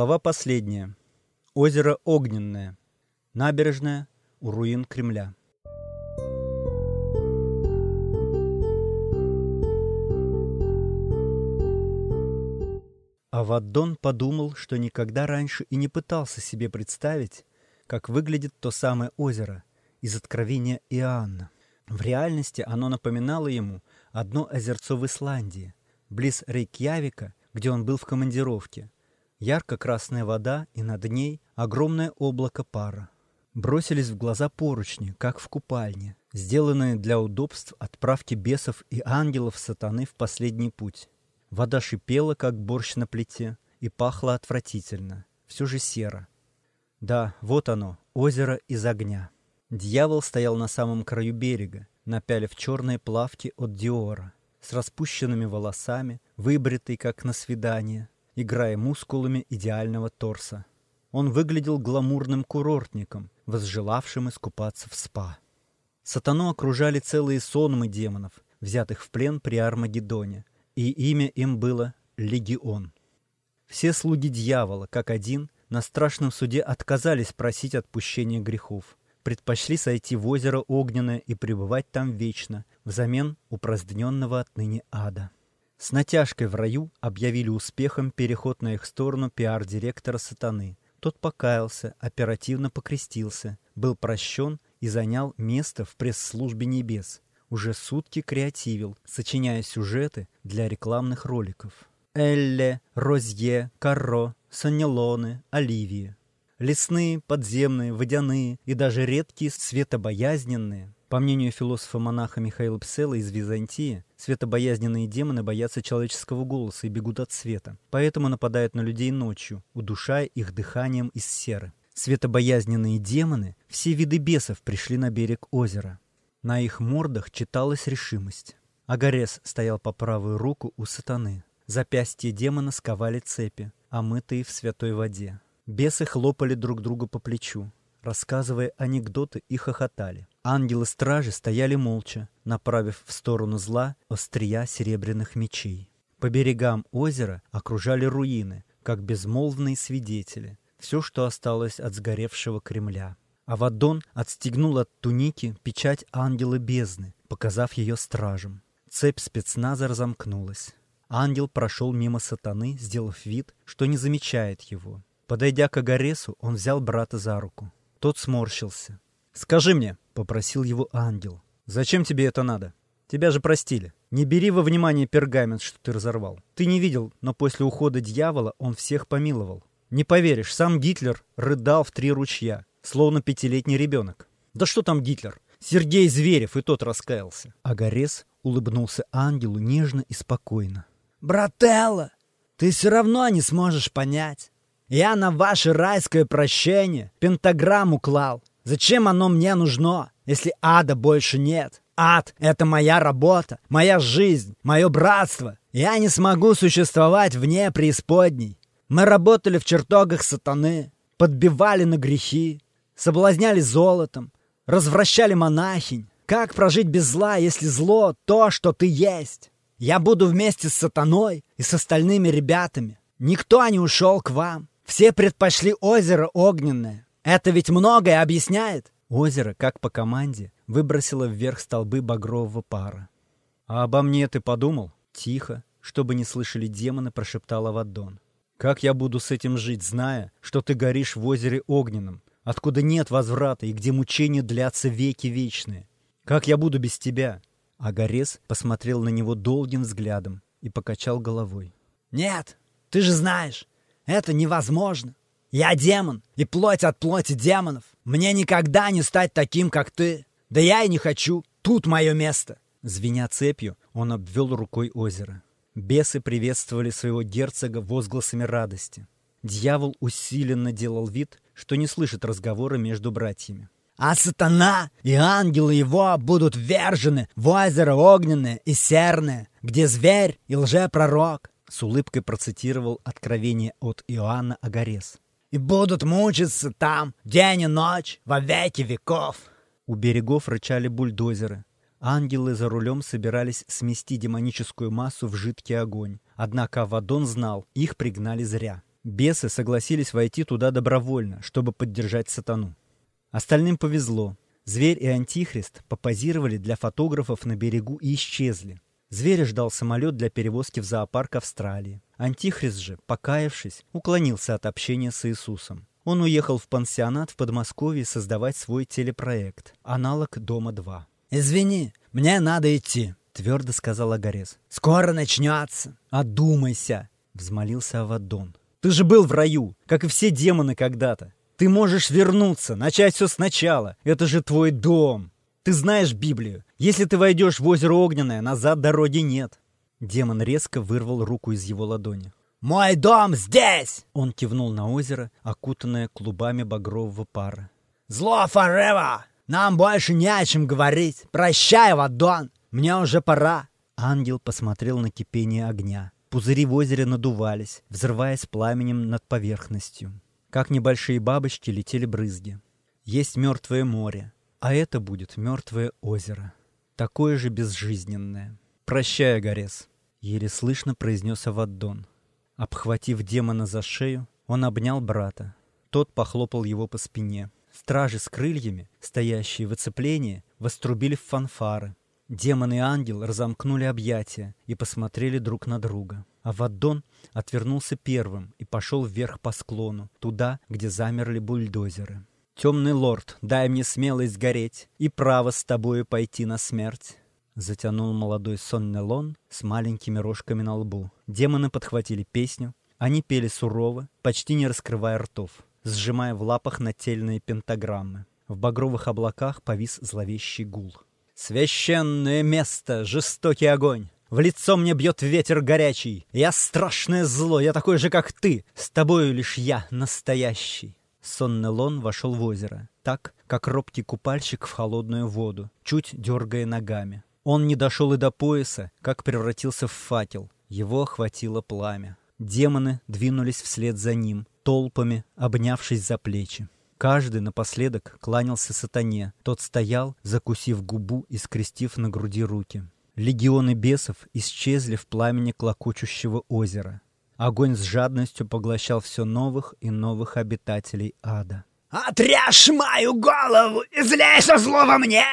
Глава последняя. Озеро Огненное. Набережная у руин Кремля. Аваддон подумал, что никогда раньше и не пытался себе представить, как выглядит то самое озеро из Откровения Иоанна. В реальности оно напоминало ему одно озерцо в Исландии, близ Рейкьявика, где он был в командировке. Ярко-красная вода, и над ней огромное облако пара. Бросились в глаза поручни, как в купальне, сделанные для удобств отправки бесов и ангелов сатаны в последний путь. Вода шипела, как борщ на плите, и пахла отвратительно, все же серо. Да, вот оно, озеро из огня. Дьявол стоял на самом краю берега, напялив черные плавки от Диора, с распущенными волосами, выбритый, как на свидание, играя мускулами идеального торса. Он выглядел гламурным курортником, возжелавшим искупаться в спа. Сатану окружали целые сонмы демонов, взятых в плен при Армагеддоне, и имя им было Легион. Все слуги дьявола, как один, на страшном суде отказались просить отпущения грехов, предпочли сойти в озеро Огненное и пребывать там вечно, взамен упраздненного отныне ада. С натяжкой в раю объявили успехом переход на их сторону пиар-директора сатаны. Тот покаялся, оперативно покрестился, был прощен и занял место в пресс-службе небес. Уже сутки креативил, сочиняя сюжеты для рекламных роликов. Элле, Розье, Карро, Саннелоне, Оливия. Лесные, подземные, водяные и даже редкие светобоязненные. По мнению философа-монаха Михаила Псела из Византии, светобоязненные демоны боятся человеческого голоса и бегут от света, поэтому нападают на людей ночью, удушая их дыханием из серы. Светобоязненные демоны, все виды бесов пришли на берег озера. На их мордах читалась решимость. Агарес стоял по правую руку у сатаны. Запястья демона сковали цепи, омытые в святой воде. Бесы хлопали друг друга по плечу, рассказывая анекдоты и хохотали. Ангелы-стражи стояли молча, направив в сторону зла острия серебряных мечей. По берегам озера окружали руины, как безмолвные свидетели, все, что осталось от сгоревшего Кремля. Авадон отстегнул от туники печать ангела бездны, показав ее стражам. Цепь спецназа разомкнулась. Ангел прошел мимо сатаны, сделав вид, что не замечает его. Подойдя к Агаресу, он взял брата за руку. Тот сморщился. «Скажи мне», — попросил его ангел, — «зачем тебе это надо? Тебя же простили. Не бери во внимание пергамент, что ты разорвал. Ты не видел, но после ухода дьявола он всех помиловал. Не поверишь, сам Гитлер рыдал в три ручья, словно пятилетний ребенок. Да что там Гитлер? Сергей Зверев и тот раскаялся. Агарес улыбнулся ангелу нежно и спокойно. «Брателло, ты все равно не сможешь понять. Я на ваше райское прощение пентаграмму клал. Зачем оно мне нужно, если ада больше нет? Ад — это моя работа, моя жизнь, мое братство. Я не смогу существовать вне преисподней. Мы работали в чертогах сатаны, подбивали на грехи, соблазняли золотом, развращали монахинь. Как прожить без зла, если зло — то, что ты есть? Я буду вместе с сатаной и с остальными ребятами. Никто не ушел к вам. Все предпочли озеро огненное. Это ведь многое объясняет. Озеро, как по команде, выбросило вверх столбы багрового пара. «А обо мне ты подумал?» Тихо, чтобы не слышали демоны, прошептал Авадон. «Как я буду с этим жить, зная, что ты горишь в озере огненном, откуда нет возврата и где мучения длятся веки вечные? Как я буду без тебя?» Агарес посмотрел на него долгим взглядом и покачал головой. «Нет, ты же знаешь, это невозможно. Я демон, и плоть от плоти демонов. Мне никогда не стать таким, как ты. Да я и не хочу. Тут мое место. Звеня цепью, он обвел рукой озеро. Бесы приветствовали своего герцога возгласами радости. Дьявол усиленно делал вид, что не слышит разговора между братьями. А сатана и ангелы его будут вержены в озеро огненное и серное, где зверь и лжепророк. С улыбкой процитировал откровение от Иоанна Агарес. «И будут мучиться там день и ночь во веки веков!» У берегов рычали бульдозеры. Ангелы за рулем собирались смести демоническую массу в жидкий огонь. Однако Авадон знал, их пригнали зря. Бесы согласились войти туда добровольно, чтобы поддержать сатану. Остальным повезло. Зверь и Антихрист попозировали для фотографов на берегу и исчезли. Зверя ждал самолет для перевозки в зоопарк Австралии. Антихрист же, покаявшись, уклонился от общения с Иисусом. Он уехал в пансионат в Подмосковье создавать свой телепроект, аналог «Дома-2». «Извини, мне надо идти», — твердо сказал Агарес. «Скоро начнется». «Одумайся», — взмолился Авадон. «Ты же был в раю, как и все демоны когда-то. Ты можешь вернуться, начать все сначала. Это же твой дом. Ты знаешь Библию. Если ты войдешь в озеро Огненное, назад дороги нет». Демон резко вырвал руку из его ладони. «Мой дом здесь!» Он кивнул на озеро, окутанное клубами багрового пара. «Зло forever! Нам больше не о чем говорить! Прощай, Вадон! Мне уже пора!» Ангел посмотрел на кипение огня. Пузыри в озере надувались, взрываясь пламенем над поверхностью. Как небольшие бабочки летели брызги. Есть мертвое море, а это будет мертвое озеро. Такое же безжизненное. «Прощай, Горес», — еле слышно произнес Аваддон. Обхватив демона за шею, он обнял брата. Тот похлопал его по спине. Стражи с крыльями, стоящие в оцеплении, вострубили в фанфары. Демон и ангел разомкнули объятия и посмотрели друг на друга. А Ваддон отвернулся первым и пошел вверх по склону, туда, где замерли бульдозеры. «Темный лорд, дай мне смелость гореть и право с тобою пойти на смерть. Затянул молодой Соннелон с маленькими рожками на лбу. Демоны подхватили песню. Они пели сурово, почти не раскрывая ртов, сжимая в лапах нательные пентаграммы. В багровых облаках повис зловещий гул. «Священное место, жестокий огонь! В лицо мне бьет ветер горячий! Я страшное зло, я такой же, как ты! С тобою лишь я настоящий!» Соннелон вошел в озеро, так, как робкий купальщик в холодную воду, чуть дергая ногами. Он не дошел и до пояса, как превратился в факел. Его охватило пламя. Демоны двинулись вслед за ним, толпами, обнявшись за плечи. Каждый напоследок кланялся сатане. Тот стоял, закусив губу и скрестив на груди руки. Легионы бесов исчезли в пламени клокочущего озера. Огонь с жадностью поглощал все новых и новых обитателей ада. «Отрежь мою голову и злей со зло во мне!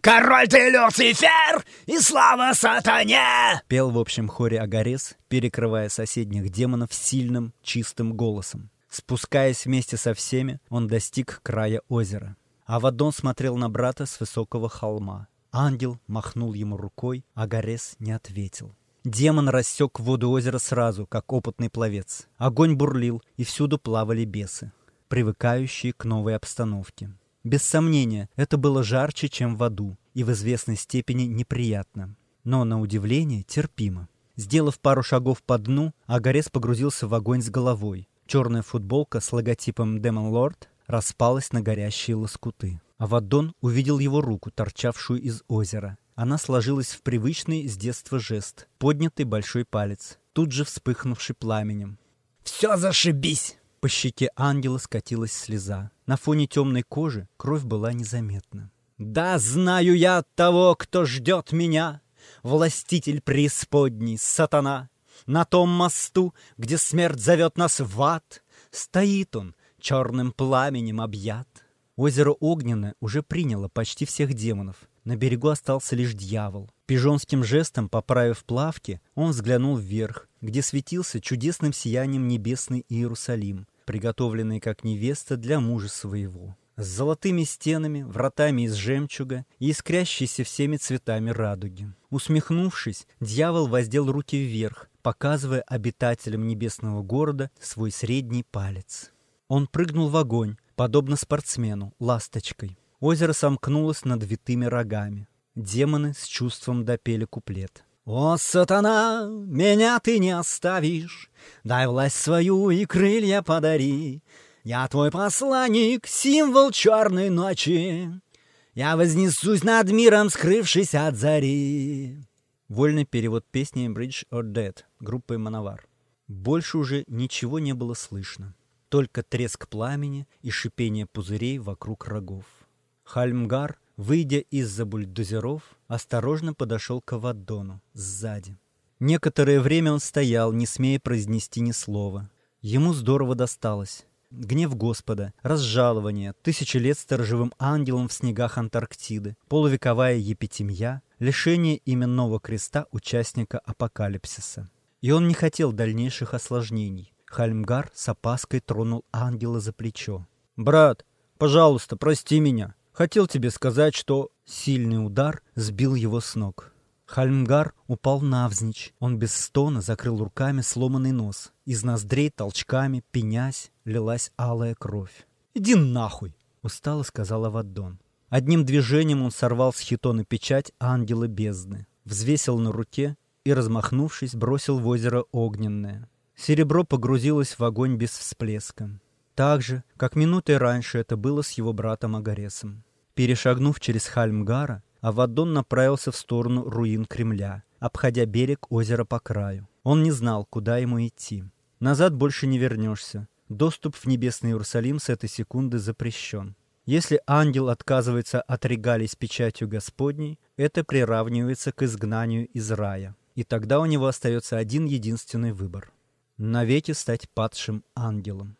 Король ты Люцифер и слава сатане!» Пел в общем хоре Агарес, перекрывая соседних демонов сильным, чистым голосом. Спускаясь вместе со всеми, он достиг края озера. Авадон смотрел на брата с высокого холма. Ангел махнул ему рукой, а Гарес не ответил. Демон рассек воду озера сразу, как опытный пловец. Огонь бурлил, и всюду плавали бесы привыкающие к новой обстановке. Без сомнения, это было жарче, чем в аду, и в известной степени неприятно. Но, на удивление, терпимо. Сделав пару шагов по дну, Агарес погрузился в огонь с головой. Черная футболка с логотипом Demon Lord распалась на горящие лоскуты. Авадон увидел его руку, торчавшую из озера. Она сложилась в привычный с детства жест, поднятый большой палец, тут же вспыхнувший пламенем. «Все зашибись!» По щеке ангела скатилась слеза. На фоне темной кожи кровь была незаметна. «Да знаю я того, кто ждет меня, Властитель преисподней, сатана! На том мосту, где смерть зовет нас в ад, Стоит он, черным пламенем объят». Озеро Огненное уже приняло почти всех демонов. На берегу остался лишь дьявол. Пижонским жестом, поправив плавки, он взглянул вверх, где светился чудесным сиянием небесный Иерусалим приготовленный как невеста для мужа своего, с золотыми стенами, вратами из жемчуга и искрящейся всеми цветами радуги. Усмехнувшись, дьявол воздел руки вверх, показывая обитателям небесного города свой средний палец. Он прыгнул в огонь, подобно спортсмену, ласточкой. Озеро сомкнулось над витыми рогами. Демоны с чувством допели куплет. «О, сатана, меня ты не оставишь, Дай власть свою и крылья подари. Я твой посланник, символ черной ночи. Я вознесусь над миром, скрывшись от зари». Вольный перевод песни «Bridge or Dead» группы «Мановар». Больше уже ничего не было слышно. Только треск пламени и шипение пузырей вокруг рогов. Хальмгар Выйдя из-за бульдозеров, осторожно подошел к Авадону сзади. Некоторое время он стоял, не смея произнести ни слова. Ему здорово досталось. Гнев Господа, разжалование, тысячи лет сторожевым ангелом в снегах Антарктиды, полувековая епитемья, лишение именного креста участника апокалипсиса. И он не хотел дальнейших осложнений. Хальмгар с опаской тронул ангела за плечо. «Брат, пожалуйста, прости меня. Хотел тебе сказать, что...» Сильный удар сбил его с ног. Хальмгар упал навзничь. Он без стона закрыл руками сломанный нос. Из ноздрей толчками, пенясь, лилась алая кровь. «Иди нахуй!» — устало сказала Ваддон. Одним движением он сорвал с хитона печать ангела бездны, взвесил на руке и, размахнувшись, бросил в озеро огненное. Серебро погрузилось в огонь без всплеска. Так же, как минутой раньше это было с его братом Агаресом. Перешагнув через Хальмгара, Авадон направился в сторону руин Кремля, обходя берег озера по краю. Он не знал, куда ему идти. Назад больше не вернешься. Доступ в небесный Иерусалим с этой секунды запрещен. Если ангел отказывается от регалий с печатью Господней, это приравнивается к изгнанию из рая. И тогда у него остается один единственный выбор – навеки стать падшим ангелом.